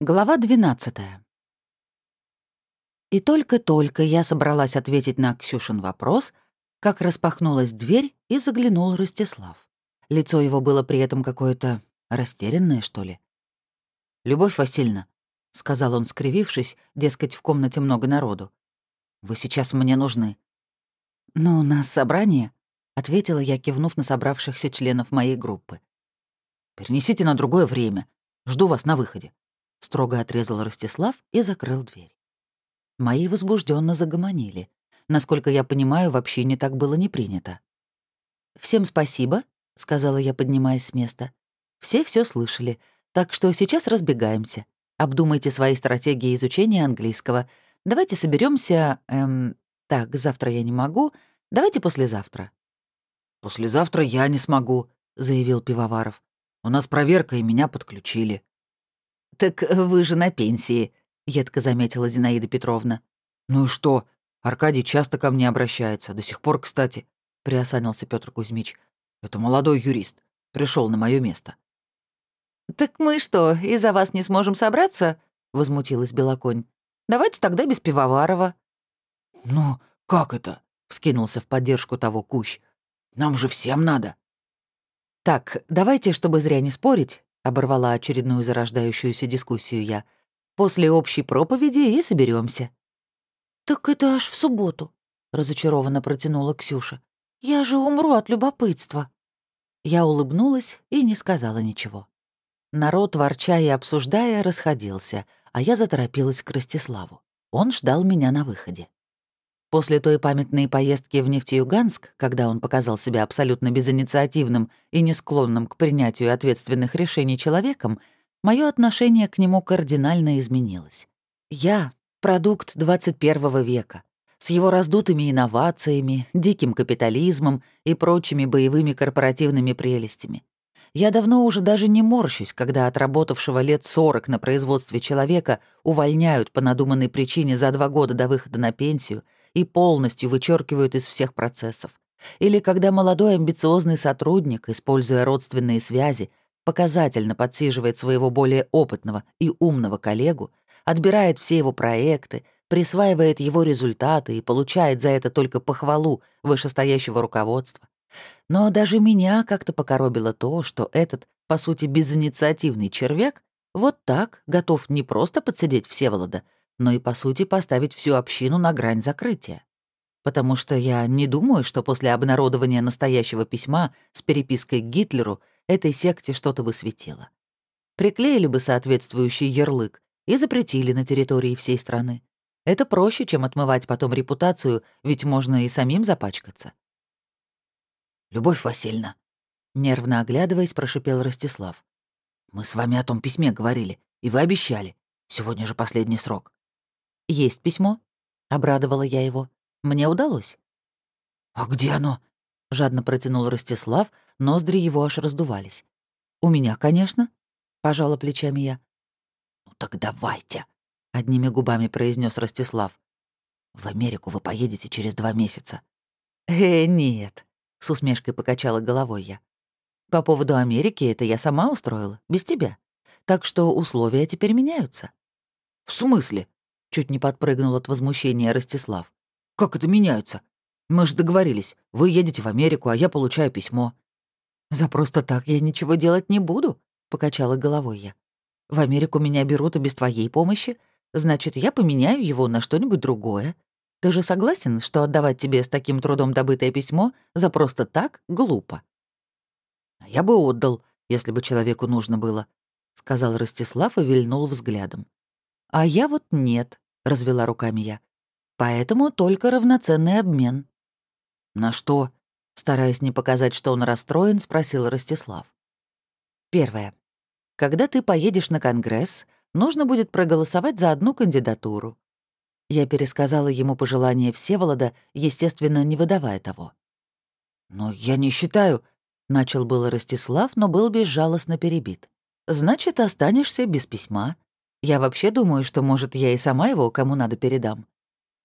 Глава 12 И только-только я собралась ответить на Ксюшин вопрос, как распахнулась дверь и заглянул Ростислав. Лицо его было при этом какое-то растерянное, что ли. «Любовь Васильевна», — сказал он, скривившись, дескать, в комнате много народу, — «вы сейчас мне нужны». «Но у нас собрание», — ответила я, кивнув на собравшихся членов моей группы. «Перенесите на другое время. Жду вас на выходе», — строго отрезал Ростислав и закрыл дверь. Мои возбужденно загомонили. Насколько я понимаю, вообще не так было не принято. «Всем спасибо», — сказала я, поднимаясь с места. «Все все слышали, так что сейчас разбегаемся. Обдумайте свои стратегии изучения английского. Давайте соберемся. Эм, так, завтра я не могу. Давайте послезавтра». «Послезавтра я не смогу», — заявил Пивоваров. «У нас проверка, и меня подключили». «Так вы же на пенсии», — едко заметила Зинаида Петровна. «Ну и что? Аркадий часто ко мне обращается, до сих пор, кстати», — приосанился Петр Кузьмич. «Это молодой юрист. пришел на мое место». «Так мы что, из-за вас не сможем собраться?» — возмутилась Белоконь. «Давайте тогда без Пивоварова». «Ну, как это?» — вскинулся в поддержку того Кущ. «Нам же всем надо». «Так, давайте, чтобы зря не спорить, — оборвала очередную зарождающуюся дискуссию я. «После общей проповеди и соберемся. «Так это аж в субботу», — разочарованно протянула Ксюша. «Я же умру от любопытства». Я улыбнулась и не сказала ничего. Народ, ворча и обсуждая, расходился, а я заторопилась к Ростиславу. Он ждал меня на выходе. После той памятной поездки в Нефтеюганск, когда он показал себя абсолютно безинициативным и не склонным к принятию ответственных решений человеком, мое отношение к нему кардинально изменилось. Я — продукт 21 века, с его раздутыми инновациями, диким капитализмом и прочими боевыми корпоративными прелестями. Я давно уже даже не морщусь, когда отработавшего лет 40 на производстве человека увольняют по надуманной причине за два года до выхода на пенсию — и полностью вычеркивают из всех процессов. Или когда молодой амбициозный сотрудник, используя родственные связи, показательно подсиживает своего более опытного и умного коллегу, отбирает все его проекты, присваивает его результаты и получает за это только похвалу вышестоящего руководства. Но даже меня как-то покоробило то, что этот, по сути, безинициативный червяк вот так готов не просто подсидеть Всеволода, но и, по сути, поставить всю общину на грань закрытия. Потому что я не думаю, что после обнародования настоящего письма с перепиской к Гитлеру этой секте что-то бы светило. Приклеили бы соответствующий ярлык и запретили на территории всей страны. Это проще, чем отмывать потом репутацию, ведь можно и самим запачкаться. «Любовь Васильевна», — нервно оглядываясь, прошипел Ростислав. «Мы с вами о том письме говорили, и вы обещали. Сегодня же последний срок». «Есть письмо?» — обрадовала я его. «Мне удалось». «А где оно?» — жадно протянул Ростислав, ноздри его аж раздувались. «У меня, конечно», — пожала плечами я. «Ну так давайте», — одними губами произнес Ростислав. «В Америку вы поедете через два месяца». «Э, нет», — с усмешкой покачала головой я. «По поводу Америки это я сама устроила, без тебя. Так что условия теперь меняются». «В смысле?» Чуть не подпрыгнул от возмущения Ростислав. «Как это меняются? Мы же договорились. Вы едете в Америку, а я получаю письмо». «За просто так я ничего делать не буду», — покачала головой я. «В Америку меня берут и без твоей помощи. Значит, я поменяю его на что-нибудь другое. Ты же согласен, что отдавать тебе с таким трудом добытое письмо за просто так глупо?» «А «Я бы отдал, если бы человеку нужно было», — сказал Ростислав и вильнул взглядом. «А я вот нет», — развела руками я. «Поэтому только равноценный обмен». «На что?» — стараясь не показать, что он расстроен, спросил Ростислав. «Первое. Когда ты поедешь на Конгресс, нужно будет проголосовать за одну кандидатуру». Я пересказала ему пожелание Всеволода, естественно, не выдавая того. «Но я не считаю...» — начал было Ростислав, но был безжалостно перебит. «Значит, останешься без письма», я вообще думаю, что, может, я и сама его кому надо передам».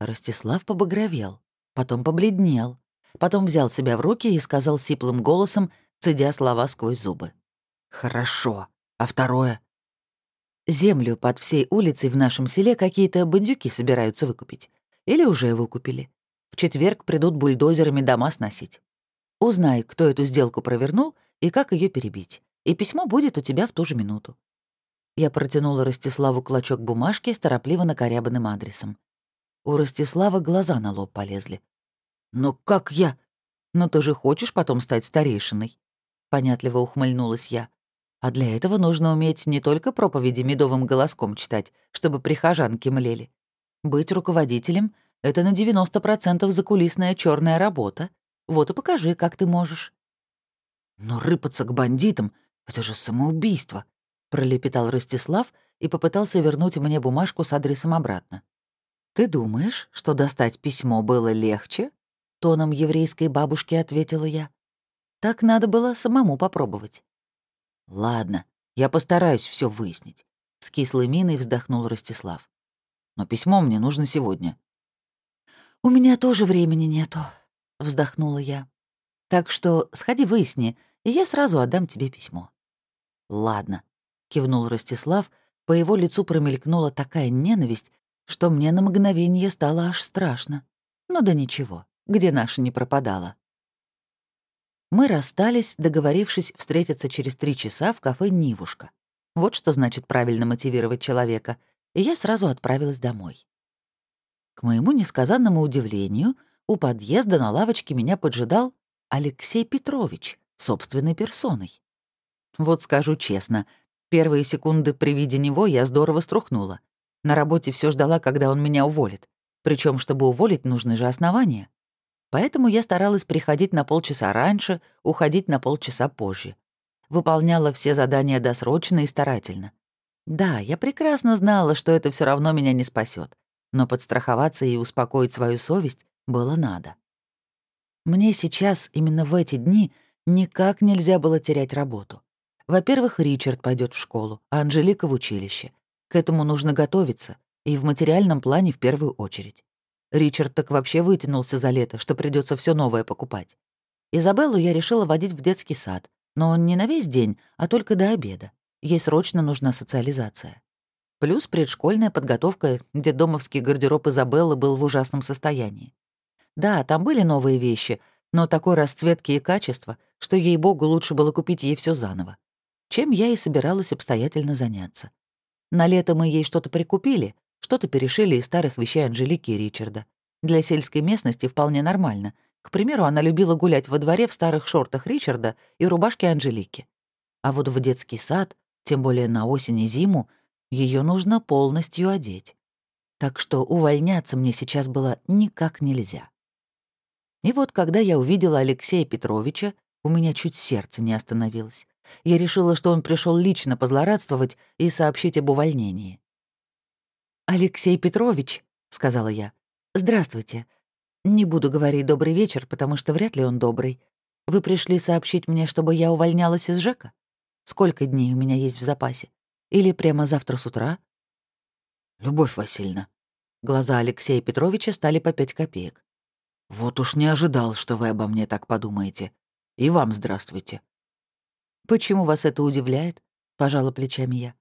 Ростислав побагровел, потом побледнел, потом взял себя в руки и сказал сиплым голосом, цедя слова сквозь зубы. «Хорошо. А второе?» Землю под всей улицей в нашем селе какие-то бандюки собираются выкупить. Или уже выкупили. В четверг придут бульдозерами дома сносить. Узнай, кто эту сделку провернул и как ее перебить. И письмо будет у тебя в ту же минуту. Я протянула Ростиславу клочок бумажки с торопливо накорябанным адресом. У Ростислава глаза на лоб полезли. «Но как я?» «Но ты же хочешь потом стать старейшиной?» Понятливо ухмыльнулась я. А для этого нужно уметь не только проповеди медовым голоском читать, чтобы прихожанки млели. Быть руководителем — это на 90% закулисная черная работа. Вот и покажи, как ты можешь. «Но рыпаться к бандитам — это же самоубийство», — пролепетал Ростислав и попытался вернуть мне бумажку с адресом обратно. «Ты думаешь, что достать письмо было легче?» — тоном еврейской бабушки ответила я. «Так надо было самому попробовать». «Ладно, я постараюсь все выяснить», — с кислой миной вздохнул Ростислав. «Но письмо мне нужно сегодня». «У меня тоже времени нету», — вздохнула я. «Так что сходи выясни, и я сразу отдам тебе письмо». «Ладно», — кивнул Ростислав, по его лицу промелькнула такая ненависть, что мне на мгновение стало аж страшно. Ну да ничего, где наша не пропадала. Мы расстались, договорившись встретиться через три часа в кафе «Нивушка». Вот что значит правильно мотивировать человека, и я сразу отправилась домой. К моему несказанному удивлению, у подъезда на лавочке меня поджидал Алексей Петрович, собственной персоной. Вот скажу честно, первые секунды при виде него я здорово струхнула. На работе все ждала, когда он меня уволит. Причем, чтобы уволить, нужны же основания. Поэтому я старалась приходить на полчаса раньше, уходить на полчаса позже. Выполняла все задания досрочно и старательно. Да, я прекрасно знала, что это все равно меня не спасет, но подстраховаться и успокоить свою совесть было надо. Мне сейчас, именно в эти дни, никак нельзя было терять работу. Во-первых, Ричард пойдет в школу, а Анжелика в училище. К этому нужно готовиться, и в материальном плане в первую очередь. Ричард так вообще вытянулся за лето, что придется все новое покупать. Изабеллу я решила водить в детский сад, но не на весь день, а только до обеда. Ей срочно нужна социализация. Плюс предшкольная подготовка, где домовский гардероб Изабеллы был в ужасном состоянии. Да, там были новые вещи, но такой расцветки и качества, что ей-богу лучше было купить ей все заново. Чем я и собиралась обстоятельно заняться. На лето мы ей что-то прикупили, что-то перешили из старых вещей Анжелики и Ричарда. Для сельской местности вполне нормально. К примеру, она любила гулять во дворе в старых шортах Ричарда и рубашке Анжелики. А вот в детский сад, тем более на осень и зиму, ее нужно полностью одеть. Так что увольняться мне сейчас было никак нельзя. И вот когда я увидела Алексея Петровича, у меня чуть сердце не остановилось. Я решила, что он пришел лично позлорадствовать и сообщить об увольнении. «Алексей Петрович», — сказала я, — «здравствуйте. Не буду говорить «добрый вечер», потому что вряд ли он добрый. Вы пришли сообщить мне, чтобы я увольнялась из ЖЭКа? Сколько дней у меня есть в запасе? Или прямо завтра с утра?» «Любовь Васильевна». Глаза Алексея Петровича стали по пять копеек. «Вот уж не ожидал, что вы обо мне так подумаете. И вам здравствуйте». «Почему вас это удивляет?» — пожала плечами я.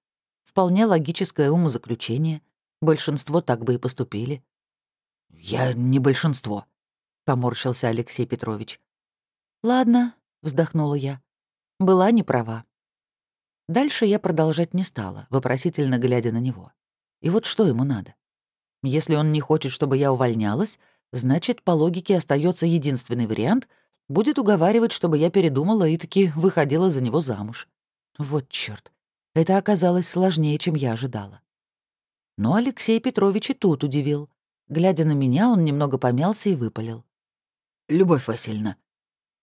«Вполне логическое умозаключение. Большинство так бы и поступили. «Я не большинство», — поморщился Алексей Петрович. «Ладно», — вздохнула я. «Была не права». Дальше я продолжать не стала, вопросительно глядя на него. И вот что ему надо? Если он не хочет, чтобы я увольнялась, значит, по логике остается единственный вариант — будет уговаривать, чтобы я передумала и таки выходила за него замуж. Вот чёрт, это оказалось сложнее, чем я ожидала. Но Алексей Петрович и тут удивил. Глядя на меня, он немного помялся и выпалил. «Любовь Васильевна,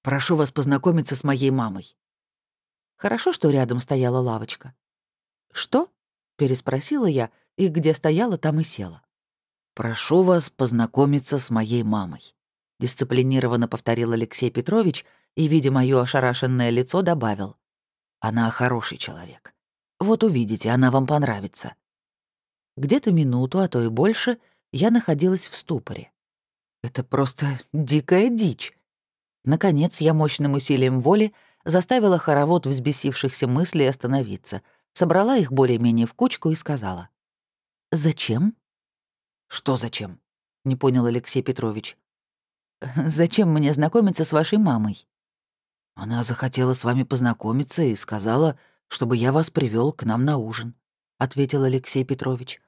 прошу вас познакомиться с моей мамой». Хорошо, что рядом стояла лавочка. «Что?» — переспросила я, и где стояла, там и села. «Прошу вас познакомиться с моей мамой», — дисциплинированно повторил Алексей Петрович и, видя моё ошарашенное лицо, добавил. «Она хороший человек. Вот увидите, она вам понравится. Где-то минуту, а то и больше, я находилась в ступоре. Это просто дикая дичь. Наконец, я мощным усилием воли заставила хоровод взбесившихся мыслей остановиться, собрала их более-менее в кучку и сказала. «Зачем?» «Что зачем?» — не понял Алексей Петрович. «Зачем мне знакомиться с вашей мамой?» «Она захотела с вами познакомиться и сказала, чтобы я вас привел к нам на ужин», — ответил Алексей Петрович.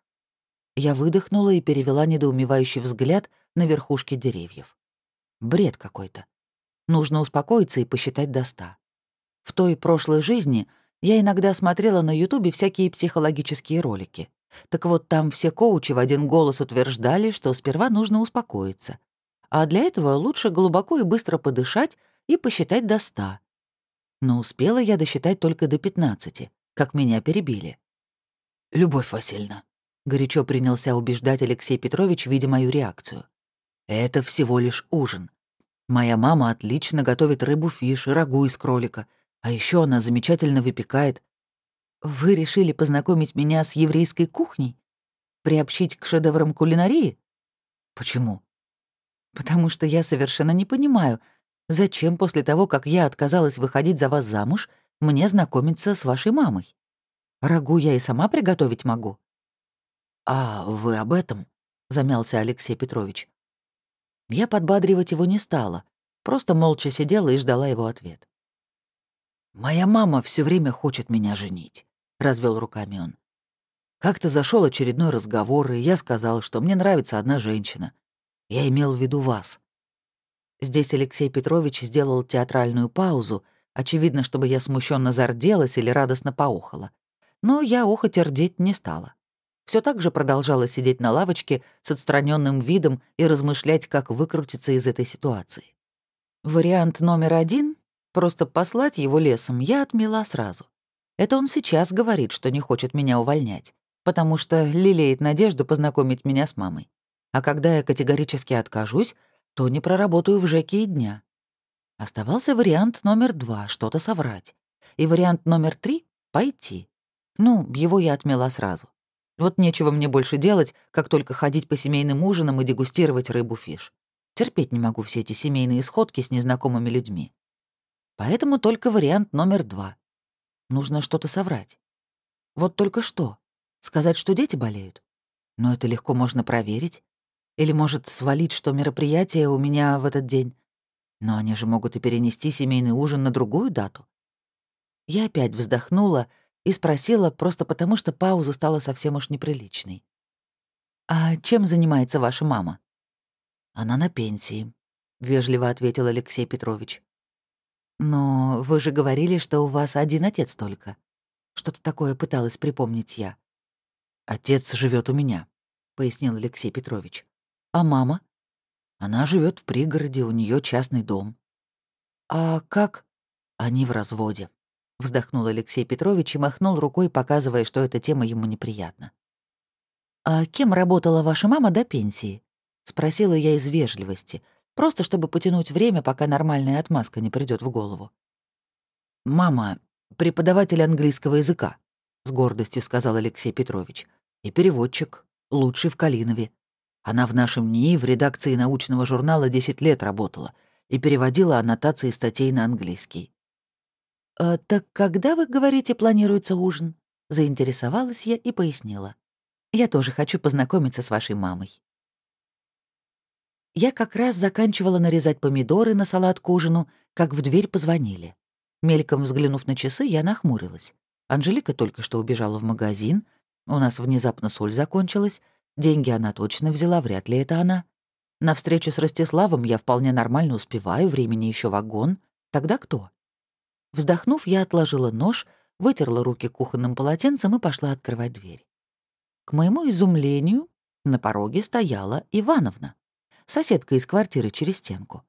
Я выдохнула и перевела недоумевающий взгляд на верхушки деревьев. Бред какой-то. Нужно успокоиться и посчитать до ста. В той прошлой жизни я иногда смотрела на Ютубе всякие психологические ролики. Так вот, там все коучи в один голос утверждали, что сперва нужно успокоиться. А для этого лучше глубоко и быстро подышать и посчитать до ста. Но успела я досчитать только до пятнадцати, как меня перебили. «Любовь Васильевна», — горячо принялся убеждать Алексей Петрович, видя мою реакцию. «Это всего лишь ужин. Моя мама отлично готовит рыбу-фиш и рагу из кролика, а еще она замечательно выпекает. Вы решили познакомить меня с еврейской кухней? Приобщить к шедеврам кулинарии? Почему? Потому что я совершенно не понимаю, зачем после того, как я отказалась выходить за вас замуж, мне знакомиться с вашей мамой. Рагу я и сама приготовить могу. «А вы об этом?» — замялся Алексей Петрович. Я подбадривать его не стала, просто молча сидела и ждала его ответ. «Моя мама все время хочет меня женить», — развел руками он. Как-то зашел очередной разговор, и я сказал, что мне нравится одна женщина. Я имел в виду вас. Здесь Алексей Петрович сделал театральную паузу, очевидно, чтобы я смущенно зарделась или радостно поохала. Но я охоть рдеть не стала все так же продолжала сидеть на лавочке с отстраненным видом и размышлять, как выкрутиться из этой ситуации. Вариант номер один — просто послать его лесом — я отмела сразу. Это он сейчас говорит, что не хочет меня увольнять, потому что лелеет надежду познакомить меня с мамой. А когда я категорически откажусь, то не проработаю в ЖЭКе и дня. Оставался вариант номер два — что-то соврать. И вариант номер три — пойти. Ну, его я отмела сразу. Вот нечего мне больше делать, как только ходить по семейным ужинам и дегустировать рыбу-фиш. Терпеть не могу все эти семейные сходки с незнакомыми людьми. Поэтому только вариант номер два. Нужно что-то соврать. Вот только что. Сказать, что дети болеют? Но это легко можно проверить. Или, может, свалить, что мероприятие у меня в этот день. Но они же могут и перенести семейный ужин на другую дату. Я опять вздохнула и спросила просто потому, что пауза стала совсем уж неприличной. «А чем занимается ваша мама?» «Она на пенсии», — вежливо ответил Алексей Петрович. «Но вы же говорили, что у вас один отец только. Что-то такое пыталась припомнить я». «Отец живет у меня», — пояснил Алексей Петрович. «А мама?» «Она живет в пригороде, у нее частный дом». «А как?» «Они в разводе», — вздохнул Алексей Петрович и махнул рукой, показывая, что эта тема ему неприятна. «А кем работала ваша мама до пенсии?» — спросила я из вежливости, просто чтобы потянуть время, пока нормальная отмазка не придет в голову. «Мама — преподаватель английского языка», — с гордостью сказал Алексей Петрович, «и переводчик, лучший в Калинове. Она в нашем НИИ в редакции научного журнала 10 лет работала и переводила аннотации статей на английский. «А, «Так когда, вы говорите, планируется ужин?» — заинтересовалась я и пояснила. «Я тоже хочу познакомиться с вашей мамой». Я как раз заканчивала нарезать помидоры на салат к ужину, как в дверь позвонили. Мельком взглянув на часы, я нахмурилась. Анжелика только что убежала в магазин, у нас внезапно соль закончилась, деньги она точно взяла, вряд ли это она. На встречу с Ростиславом я вполне нормально успеваю, времени еще вагон. Тогда кто? Вздохнув, я отложила нож, вытерла руки кухонным полотенцем и пошла открывать дверь. К моему изумлению, на пороге стояла Ивановна, соседка из квартиры через стенку.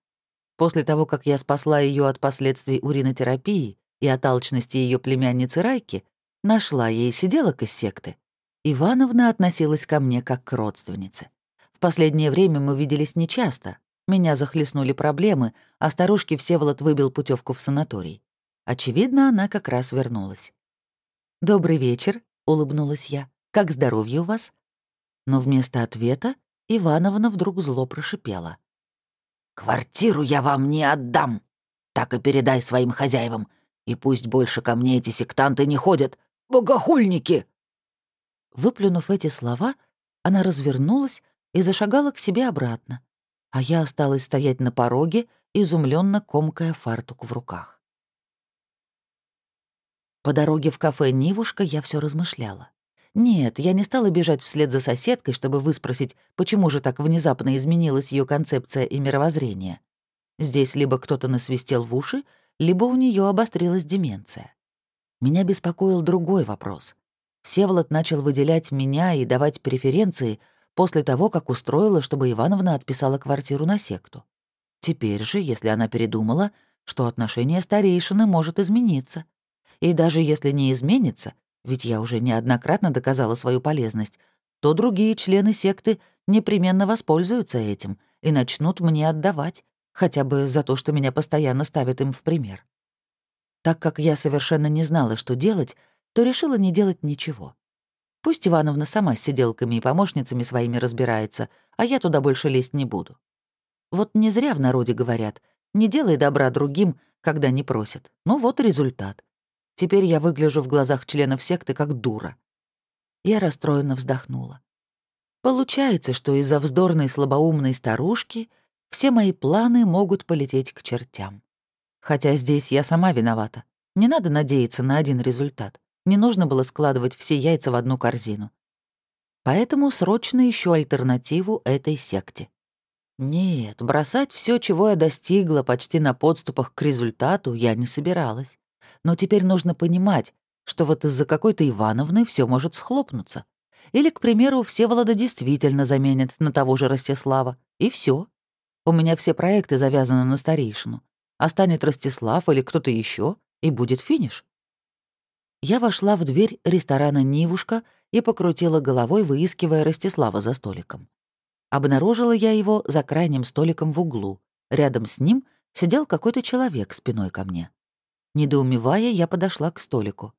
После того, как я спасла ее от последствий уринотерапии и от алчности ее племянницы Райки, нашла ей сиделок из секты. Ивановна относилась ко мне как к родственнице. В последнее время мы виделись нечасто. Меня захлестнули проблемы, а старушке Всеволод выбил путевку в санаторий. Очевидно, она как раз вернулась. «Добрый вечер», — улыбнулась я. «Как здоровье у вас?» Но вместо ответа Ивановна вдруг зло прошипела. «Квартиру я вам не отдам. Так и передай своим хозяевам. И пусть больше ко мне эти сектанты не ходят. богохульники!» Выплюнув эти слова, она развернулась и зашагала к себе обратно, а я осталась стоять на пороге, изумленно комкая фартук в руках. По дороге в кафе «Нивушка» я все размышляла. Нет, я не стала бежать вслед за соседкой, чтобы выспросить, почему же так внезапно изменилась ее концепция и мировоззрение. Здесь либо кто-то насвистел в уши, либо у нее обострилась деменция. Меня беспокоил другой вопрос. Всеволод начал выделять меня и давать преференции после того, как устроила, чтобы Ивановна отписала квартиру на секту. Теперь же, если она передумала, что отношение старейшины может измениться. И даже если не изменится, ведь я уже неоднократно доказала свою полезность, то другие члены секты непременно воспользуются этим и начнут мне отдавать, хотя бы за то, что меня постоянно ставят им в пример. Так как я совершенно не знала, что делать, то решила не делать ничего. Пусть Ивановна сама с сиделками и помощницами своими разбирается, а я туда больше лезть не буду. Вот не зря в народе говорят, не делай добра другим, когда не просят. Ну вот результат. Теперь я выгляжу в глазах членов секты как дура. Я расстроенно вздохнула. Получается, что из-за вздорной слабоумной старушки все мои планы могут полететь к чертям. Хотя здесь я сама виновата. Не надо надеяться на один результат. Не нужно было складывать все яйца в одну корзину. Поэтому срочно ищу альтернативу этой секте. Нет, бросать все, чего я достигла почти на подступах к результату, я не собиралась. Но теперь нужно понимать, что вот из-за какой-то Ивановны все может схлопнуться. Или, к примеру, Всеволода действительно заменят на того же Ростислава. И все. У меня все проекты завязаны на старейшину. А станет Ростислав или кто-то еще, и будет финиш. Я вошла в дверь ресторана «Нивушка» и покрутила головой, выискивая Ростислава за столиком. Обнаружила я его за крайним столиком в углу. Рядом с ним сидел какой-то человек спиной ко мне. Недоумевая, я подошла к столику.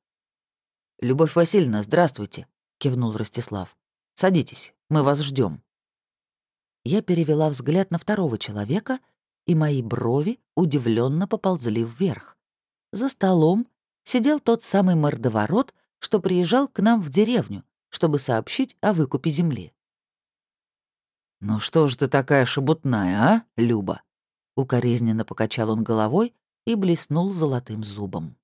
«Любовь Васильевна, здравствуйте», — кивнул Ростислав. «Садитесь, мы вас ждем. Я перевела взгляд на второго человека, и мои брови удивленно поползли вверх. За столом сидел тот самый мордоворот, что приезжал к нам в деревню, чтобы сообщить о выкупе земли. «Ну что ж ты такая шебутная, а, Люба?» Укоризненно покачал он головой и блеснул золотым зубом.